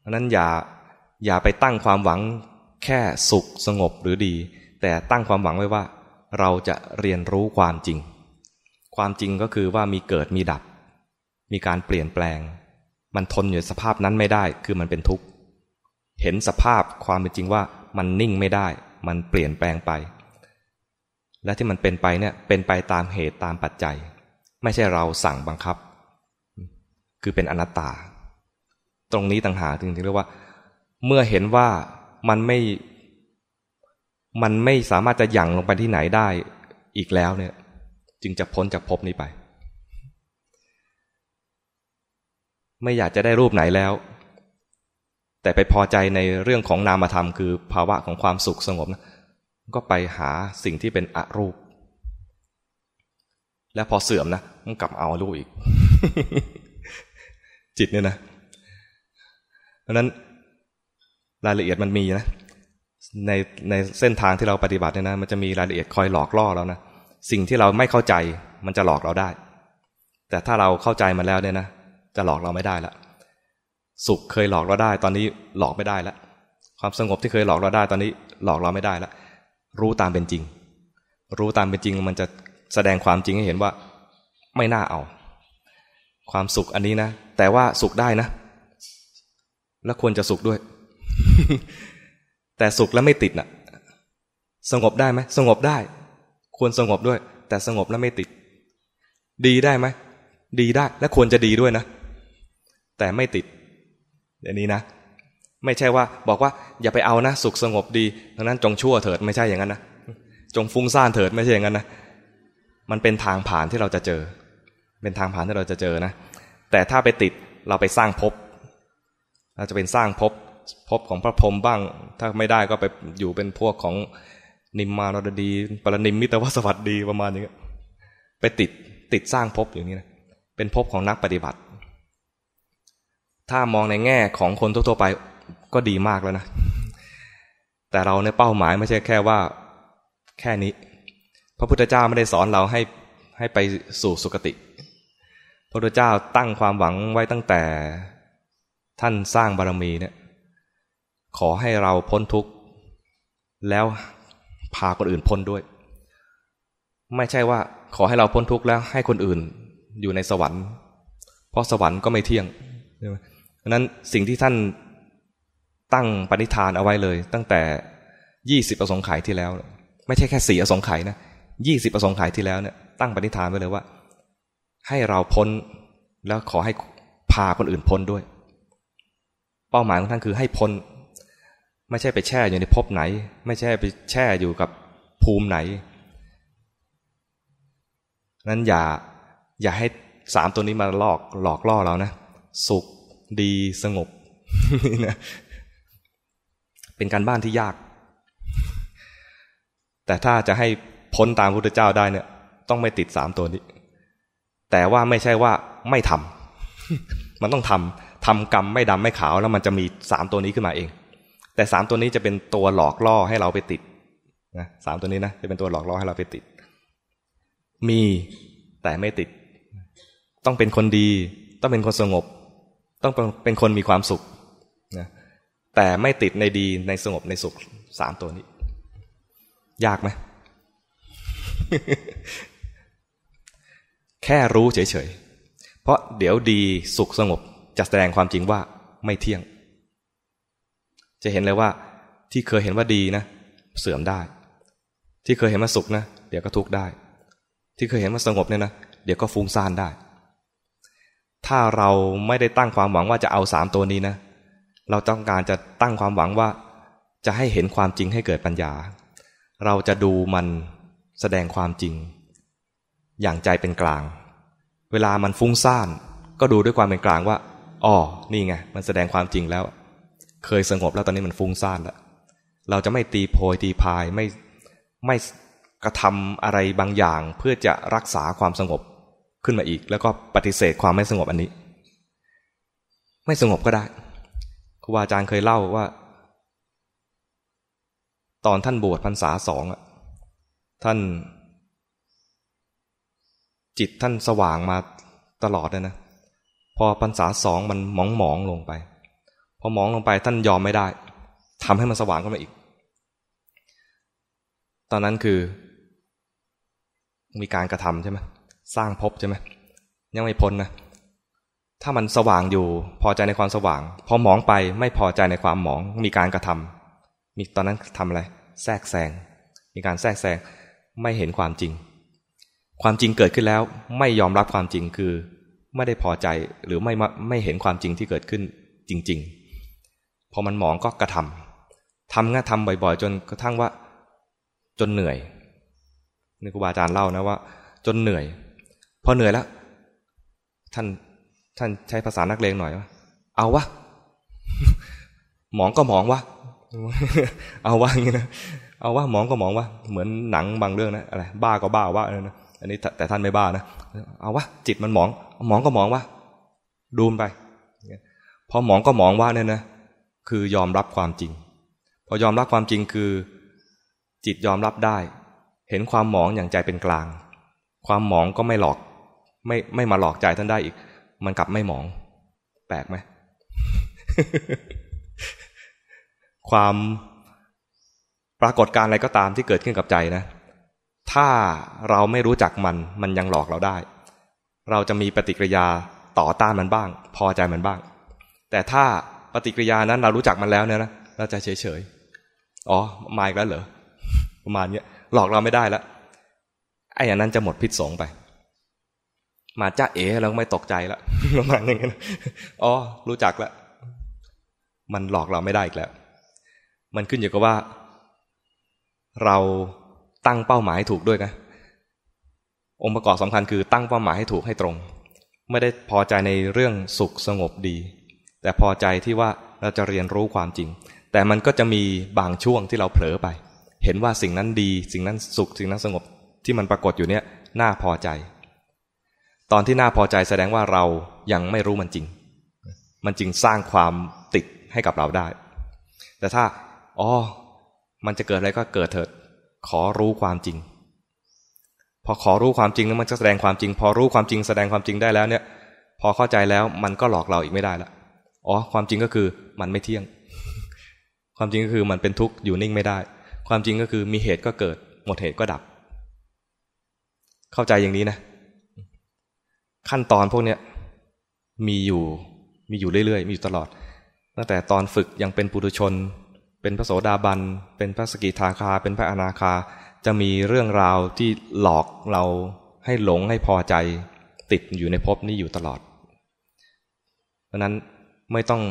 เพราะนั้นอย่าอย่าไปตั้งความหวังแค่สุขสงบหรือดี แต่ตั้งความหวังไว้ว่า เราจะเรียนรู้ความจริง ความจริงก็คือว่ามีเกิดมีดับ มีการเปลี่ยนแปลง มันทนอยู่สภาพนั้นไม่ได้ คือมันเป็นทุกข์เห็นสภาพความเป็นจริงว่ามันนิ่งไม่ได้ มันเปลี่ยนแปลงไป และที่มันเป็นไปเนี่ยเป็นไปตามเหตุตามปัจจัย ไม่ใช่เราสั่งบังคับ คือเป็นอนัตตา ตรงนี้ต่างหากถึงเรียกว่า เมื่อเห็นว่ามันไม่ มันไม่สามารถจะหยั่งลงไปที่ไหนได้อีกแล้วเนี่ย จึงจะพ้นจากภพนี้ไป ไม่อยากจะได้รูปไหนแล้ว แต่ไปพอใจในเรื่องของนามธรรม คือภาวะของความสุขสงบนะก็ไปหาสิ่งที่เป็นอรูป แล้วพอเสื่อมนะมันกลับเอารูปอีก จิตเนี่ยนะ ราะนั้นรายละเอียดมันมีนะในในเส้นทางที่เราปฏิบัติเนี่ยนะมันจะมีรายละเอียดคอยหลอกล่อเรานะสิ่งที่เราไม่เข้าใจมันจะหลอกเราได้ แต่ถ้าเราเข้าใจมันแล้วเนี่ยนะจะหลอกเราไม่ได้ละสุขเคยหลอกเราได้ ตอนนี้หลอกไม่ได้ล้วความสงบที่เคยหลอกเราได้ ตอนนี้หลอกเราไม่ได้ล้วรู้ตามเป็นจริง รู้ตามเป็นจริงมันจะแสดงความจริงให้เห็นว่า ไม่น่าเอา ความสุขอันนี้นะแต่ว่าสุขได้นะ และควรจะสุขด้วย แต่สุขแล้วไม่ติดนะ่ะ สงบได้ไหมสงบได้ ควรสงบด้วย แต่สงบแล้วไม่ติด ดีได้ไหมดีได้และควรจะดีด้วยนะ แต่ไม่ติดเดี๋ยวนี้นะ ไม่ใช่ว่า บอกว่า อย่าไปเอานะสุขสงบดีดังนั้นจงชั่วเถิดไม่ใช่อย่างนั้นนะจงฟุ้งซ่านเถิดไม่ใช่อย่างนั้นนะมันเป็นทางผ่านที่เราจะเจอ เป็นทางผ่านที่เราจะเจอนะ แต่ถ้าไปติดเราไปสร้างภพ เราจะเป็นสร้างภพภพของพระพรหมบ้าง ถ้าไม่ได้ก็ไปอยู่เป็นพวกของนิมมารดดี ปรนิมมิตวสวัสดีประมาณนี้ไปติดติดสร้างภพอย่างนี้นะเป็นภพของนักปฏิบัติ ถ้ามองในแง่ของคนทั่วไปก็ดีมากแล้วนะ แต่เราในเป้าหมายไม่ใช่แค่ว่าแค่นี้ พระพุทธเจ้าไม่ได้สอนเราให้ให้ไปสู่สุคติ พระพุทธเจ้าตั้งความหวังไว้ตั้งแต่ ท่านสร้างบารมีเนี่ยขอให้เราพ้นทุกข์แล้วพาคนอื่นพ้นด้วย ไม่ใช่ว่าขอให้เราพ้นทุกข์แล้วให้คนอื่นอยู่ในสวรรค์ เพราะสวรรค์ก็ไม่เที่ยงเพราะนั้นสิ่งที่ท่านตั้งปณิธานเอาไว้เลย ตั้งแต่ยี่สิบประสงค์ขายที่แล้ว ไม่ใช่แค่สี่อสงไขยนะยี่สิบประสงค์ขายที่แล้วเนี่ยตั้งปณิธานไว้เลยว่า ให้เราพ้นแล้วขอให้พาคนอื่นพ้นด้วย เป้าหมายของท่านคือให้พ้น ไม่ใช่ไปแช่อยู่ในภพไหน ไม่ใช่ไปแช่อยู่กับภูมิไหนนั้นอย่าอย่าให้สามตัวนี้มาหลอกหลอกล่อเรานะ สุขดีสงบนะเป็นการบ้านที่ยาก แต่ถ้าจะให้พ้นตามพุทธเจ้าได้เนี่ย ต้องไม่ติดสามตัวนี้ แต่ว่าไม่ใช่ว่าไม่ทำมันต้องทำ ทำกรรมไม่ดำไม่ขาวแล้วมันจะมีสามตัวนี้ขึ้นมาเอง แต่สามตัวนี้จะเป็นตัวหลอกล่อให้เราไปติดนะสามตัวนี้นะจะเป็นตัวหลอกล่อให้เราไปติด มีแต่ไม่ติด ต้องเป็นคนดี ต้องเป็นคนสงบ ต้องเป็นคนมีความสุขนะแต่ไม่ติดในดีในสงบในสุขสามตัวนี้ ยากไหมแค่รู้เฉยๆ เพราะเดี๋ยวดีสุขสงบ จะแสดงความจริงว่าไม่เที่ยง จะเห็นเลยว่าที่เคยเห็นว่าดีนะ เสื่อมได้ ที่เคยเห็นว่าสุขนะ เดี๋ยวก็ทุกข์ได้ ที่เคยเห็นว่าสงบเนี่ยนะเดี๋ยวก็ฟุ้งซ่านได้ ถ้าเราไม่ได้ตั้งความหวังว่าจะเอาสามตัวนี้นะ เราต้องการจะตั้งความหวังว่า จะให้เห็นความจริงให้เกิดปัญญา เราจะดูมันแสดงความจริง อย่างใจเป็นกลาง เวลามันฟุ้งซ่าน ก็ดูด้วยความเป็นกลางว่า อ๋อนี่ไงมันแสดงความจริงแล้ว เคยสงบแล้วตอนนี้มันฟุ้งซ่านแล้วเราจะไม่ตีโพยตีพายไม่ไม่กระทำอะไรบางอย่าง เพื่อจะรักษาความสงบขึ้นมาอีก แล้วก็ปฏิเสธความไม่สงบอันนี้ ไม่สงบก็ได้ครูบาอาจารย์เคยเล่าว่า ตอนท่านบวชพรรษาสองอะท่าน จิตท่านสว่างมาตลอดเลยนะ พอพรรษาสองมันหมองหมองลงไป พอมองลงไปท่านยอมไม่ได้ทำให้มันสว่างขึ้นมาอีก ตอนนั้นคือ มีการกระทำใช่ไหมสร้างภพใช่ไหมยังไม่พ้นนะถ้ามันสว่างอยู่พอใจในความสว่าง พอมองไปไม่พอใจในความหมองมีการกระทำมีตอนนั้นทำอะไร แทรกแซงมีการแทรกแซงไม่เห็นความจริง ความจริงเกิดขึ้นแล้วไม่ยอมรับความจริงคือ ไม่ได้พอใจหรือไม่ไม่เห็นความจริงที่เกิดขึ้นจริง ๆ พอมันหมองก็กระทำทำง่าทำบ่อยๆ จนกระทั่งว่า จนเหนื่อยนี่ครูบาอาจารย์เล่านะว่า จนเหนื่อย พอเหนื่อยแล้ว ท่านท่านใช้ภาษานักเลงหน่อยว่าเอาวะหมองก็หมองวะเอาวะอย่างนี้นะเอาว่าหมองก็หมองว่าเหมือนหนังบางเรื่องนะอะไรบ้าก็บ้าว่านะ อันนี้แต่ท่านไม่บ้านะ เอาว่าจิตมันหมอง หมองก็หมองว่าดูมไป พอหมองก็หมองว่าเนี่ยนะ คือยอมรับความจริง พอยอมรับความจริงคือ จิตยอมรับได้ เห็นความหมองอย่างใจเป็นกลาง ความหมองก็ไม่หลอก ไม่ไม่มาหลอกใจท่านได้อีก มันกลับไม่หมอง แปลกไหม ความปรากฏการอะไรก็ตามที่เกิดขึ้นกับใจนะ ถ้าเราไม่รู้จักมันมันยังหลอกเราได้ เราจะมีปฏิกิริยาต่อต้านมันบ้าง พอใจมันบ้าง แต่ถ้าปฏิกิริยานั้นเรารู้จักมันแล้วเนี่ยนะเราจะเฉยเฉยอ๋อมาอีกแล้วเหรอประมาณนี้หลอกเราไม่ได้แล้วไอ้อย่างนั้นจะหมดพิษสงไป มาจ้าเอ๋เราไม่ตกใจแล้วประมาณอย่างนั้นอ๋อรู้จักแล้วมันหลอกเราไม่ได้อีกแล้ว มันขึ้นอยู่กับว่า เรา ตั้งเป้าหมายถูกด้วยนะ องค์ประกอบสำคัญคือตั้งเป้าหมายให้ถูกให้ตรง ไม่ได้พอใจในเรื่องสุขสงบดี แต่พอใจที่ว่าเราจะเรียนรู้ความจริง แต่มันก็จะมีบางช่วงที่เราเผลอไป เห็นว่าสิ่งนั้นดี สิ่งนั้นสุข สิ่งนั้นสงบที่มันปรากฏอยู่เนี่ยน่าพอใจ ตอนที่น่าพอใจแสดงว่าเรายังไม่รู้มันจริง มันจึงสร้างความติดให้กับเราได้ แต่ถ้าอ๋อมันจะเกิดอะไรก็เกิดเถิด ขอรู้ความจริง พอขอรู้ความจริงแล้วมันจะแสดงความจริง พอรู้ความจริงแสดงความจริงได้แล้วเนี่ย พอเข้าใจแล้วมันก็หลอกเราอีกไม่ได้ละอ๋อความจริงก็คือมันไม่เที่ยง ความจริงก็คือมันเป็นทุกข์อยู่นิ่งไม่ได้ ความจริงก็คือมีเหตุก็เกิด หมดเหตุก็ดับ เข้าใจอย่างนี้นะ ขั้นตอนพวกเนี้ยมีอยู่มีอยู่เรื่อยๆ มีอยู่ตลอด ตั้งแต่ตอนฝึกยังเป็นปุถุชน เป็นพระโสดาบัน เป็นพระสกิทาคา เป็นพระอนาคา จะมีเรื่องราวที่หลอกเราให้หลงให้พอใจ ติดอยู่ในภพนี้อยู่ตลอด เพราะนั้นไม่ต้อง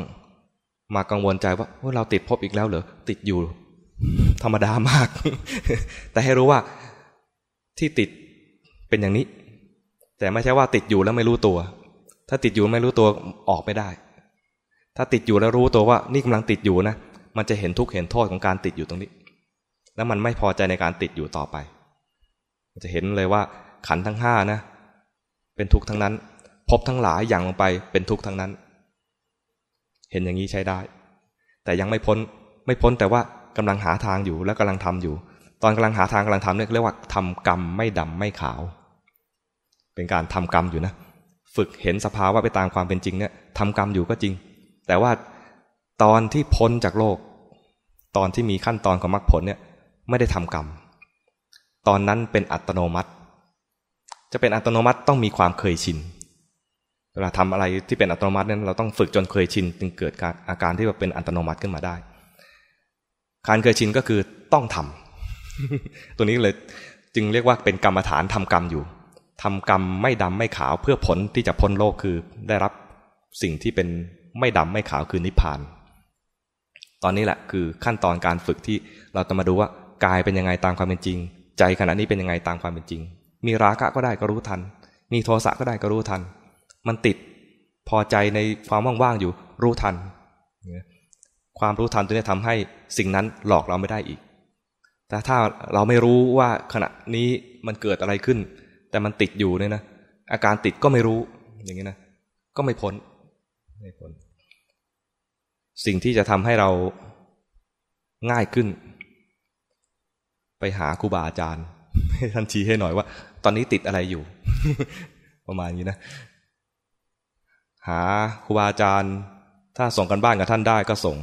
มากังวลใจว่าเราติดภพอีกแล้วเหรอ ติดอยู่ ธรรมดามาก แต่ให้รู้ว่าที่ติดเป็นอย่างนี้ แต่ไม่ใช่ว่าติดอยู่แล้วไม่รู้ตัว ถ้าติดอยู่ไม่รู้ตัวออกไม่ได้ ถ้าติดอยู่แล้วรู้ตัวว่า นี่กำลังติดอยู่นะ มันจะเห็นทุกเห็นโทษของการติดอยู่ตรงนี้ แล้วมันไม่พอใจในการติดอยู่ต่อไป มันจะเห็นเลยว่าขันทั้งห้านะ เป็นทุกข์ทั้งนั้น พบทั้งหลายอย่างลงไปเป็นทุกข์ทั้งนั้น เห็นอย่างนี้ใช้ได้ แต่ยังไม่พ้นไม่พ้นแต่ว่ากำลังหาทางอยู่และกำลังทำอยู่ ตอนกำลังหาทางกำลังทำเนี่ยเรียกว่าทำกรรมไม่ดำไม่ขาว เป็นการทำกรรมอยู่นะ ฝึกเห็นสภาวะไปตามความเป็นจริงเนี่ยทำกรรมอยู่ก็จริง แต่ว่า ตอนที่พ้นจากโลก ตอนที่มีขั้นตอนของมรรคผลเนี่ยไม่ได้ทำกรรม ตอนนั้นเป็นอัตโนมัติ จะเป็นอัตโนมัติต้องมีความเคยชิน เวลาทำอะไรที่เป็นอัตโนมัตินั้นเราต้องฝึกจนเคยชินจึงเกิดการอาการที่แบบเป็นอัตโนมัติขึ้นมาได้ การเคยชินก็คือต้องทำ ตัวนี้เลยจึงเรียกว่าเป็นกรรมฐานทำกรรมอยู่ทำกรรมไม่ดำไม่ขาวเพื่อผลที่จะพ้นโลกคือได้รับสิ่งที่เป็นไม่ดำไม่ขาวคือนิพพาน ตอนนี้แหละคือขั้นตอนการฝึกที่เราจะมาดูว่ากายเป็นยังไงตามความเป็นจริง ใจขณะนี้เป็นยังไงตามความเป็นจริง มีราคะก็ได้ก็รู้ทัน มีโทสะก็ได้ก็รู้ทัน มันติดพอใจในความว่างๆอยู่รู้ทัน ความรู้ทันตัวนี้ทำให้สิ่งนั้นหลอกเราไม่ได้อีก แต่ถ้าเราไม่รู้ว่าขณะนี้มันเกิดอะไรขึ้น แต่มันติดอยู่เนี่ยนะอาการติดก็ไม่รู้อย่างนี้นะก็ไม่พ้นไม่พ้น สิ่งที่จะทำให้เราง่ายขึ้น ไปหาครูบาอาจารย์ ให้ท่านชี้ให้หน่อยว่า ตอนนี้ติดอะไรอยู่ ประมาณนี้นะ หาครูบาอาจารย์ ถ้าส่งกันบ้านกับท่านได้ก็ส่ง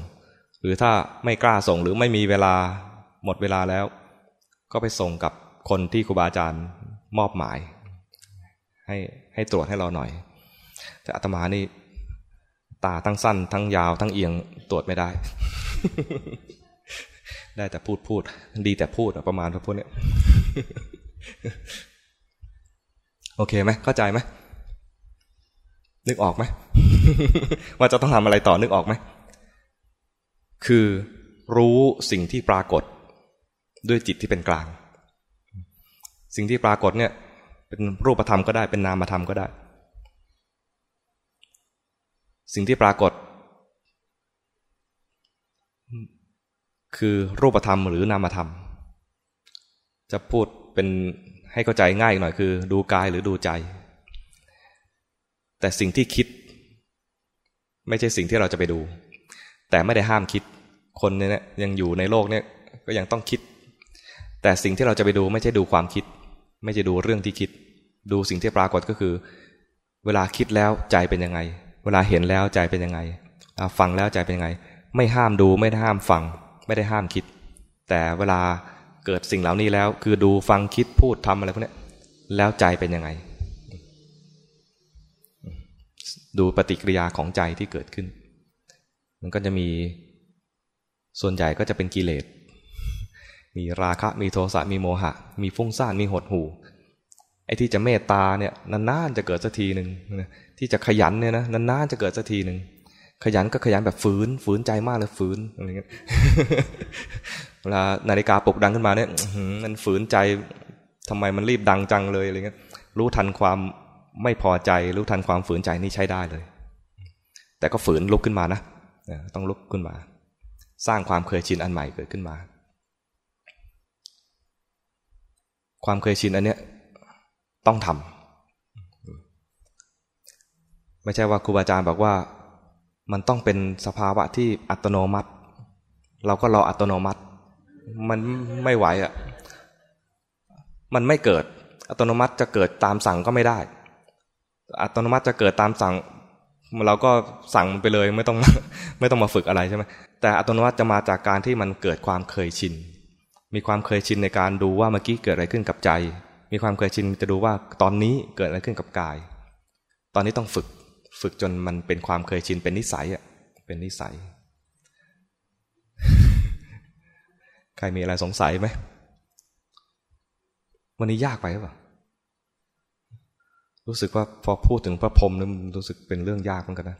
หรือถ้าไม่กล้าส่งหรือไม่มีเวลาหมดเวลาแล้ว ก็ไปส่งกับคนที่ครูบาอาจารย์มอบหมาย ให้ให้ตรวจให้เราหน่อย แต่อาตมานี่ ตาทั้งสั้น ทั้งยาว ทั้งเอียงตรวจไม่ได้ ได้แต่พูดพูด ดีแต่พูดประมาณพวกนี้โอเคไหมเข้าใจไหมนึกออกไหมว่าจะต้องทำอะไรต่อนึกออกไหมคือรู้สิ่งที่ปรากฏด้วยจิตที่เป็นกลาง สิ่งที่ปรากฏเนี่ย เป็นรูปธรรมก็ได้เป็นนามธรรมก็ได้ สิ่งที่ปรากฏ คือรูปธรรมหรือนามธรรม จะพูดเป็นให้เข้าใจง่ายหน่อยคือ ดูกายหรือดูใจ แต่สิ่งที่คิด ไม่ใช่สิ่งที่เราจะไปดู แต่ไม่ได้ห้ามคิด คนเนี่ยยังอยู่ในโลกเนี่ยก็ยังต้องคิด แต่สิ่งที่เราจะไปดูไม่ใช่ดูความคิด ไม่ใช่ดูเรื่องที่คิด ดูสิ่งที่ปรากฏก็คือ เวลาคิดแล้วใจเป็นยังไง เวลาเห็นแล้วใจเป็นยังไงฟังแล้วใจเป็นยังไง ไม่ห้ามดูไม่ได้ห้ามฟัง ไม่ได้ห้ามคิด แต่เวลาเกิดสิ่งเหล่านี้แล้ว คือดูฟังคิดพูดทำอะไรพวกนี้แล้วใจเป็นยังไง ดูปฏิกิริยาของใจที่เกิดขึ้น มันก็จะมีส่วนใหญ่ก็จะเป็นกิเลสมีราคะมีโทสะมีโมหะ มีฟุ้งซ่านมีหดหู ไอ้ที่จะเมตตาเนี่ยนานๆจะเกิดสักทีหนึ่งที่จะขยันเนี่ยนะนานๆจะเกิดสักทีหนึ่งขยันก็ขยันแบบฝืนฝืนใจมากเลยฝืนอะไรเงี้ยเวลานาฬิกาปลุกดังขึ้นมาเนี่ยมันฝืนใจทำไมมันรีบดังจังเลยอะไรเงี้ยรู้ทันความไม่พอใจ รู้ทันความฝืนใจนี่ใช้ได้เลย แต่ก็ฝืนลุกขึ้นมานะต้องลุกขึ้นมา สร้างความเคยชินอันใหม่เกิดขึ้นมา ความเคยชินอันเนี้ย ต้องทำไม่ใช่ว่าครูบาอาจารย์บอกว่า มันต้องเป็นสภาวะที่อัตโนมัติ เราก็รออัตโนมัติ มันไม่ไหวอะมันไม่เกิด อัตโนมัติจะเกิดตามสั่งก็ไม่ได้ อัตโนมัติจะเกิดตามสั่ง เราก็สั่งมันไปเลยไม่ต้องไม่ต้องมาฝึกอะไรใช่ไหมแต่อัตโนมัติจะมาจากการที่มันเกิดความเคยชิน มีความเคยชินในการดูว่าเมื่อกี้เกิดอะไรขึ้นกับใจ มีความเคยชินจะดูว่าตอนนี้เกิดอะไรขึ้นกับกาย ตอนนี้ต้องฝึกฝึกจนมันเป็นความเคยชินเป็นนิสัยอะเป็นนิสัย ใครมีอะไรสงสัยไหมวันนี้ยากไปหรือเปล่ารู้สึกว่าพอพูดถึงพระพรหมนี่รู้สึกเป็นเรื่องยากเหมือนกันนะ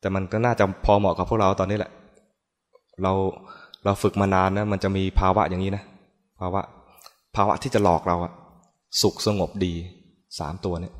แต่มันก็น่าจะพอเหมาะกับพวกเราตอนนี้แหละ เราเราฝึกมานานนะ มันจะมีภาวะอย่างนี้นะ ภาวะ ภาวะที่จะหลอกเราอะสุขสงบดีสามตัวเนี่ย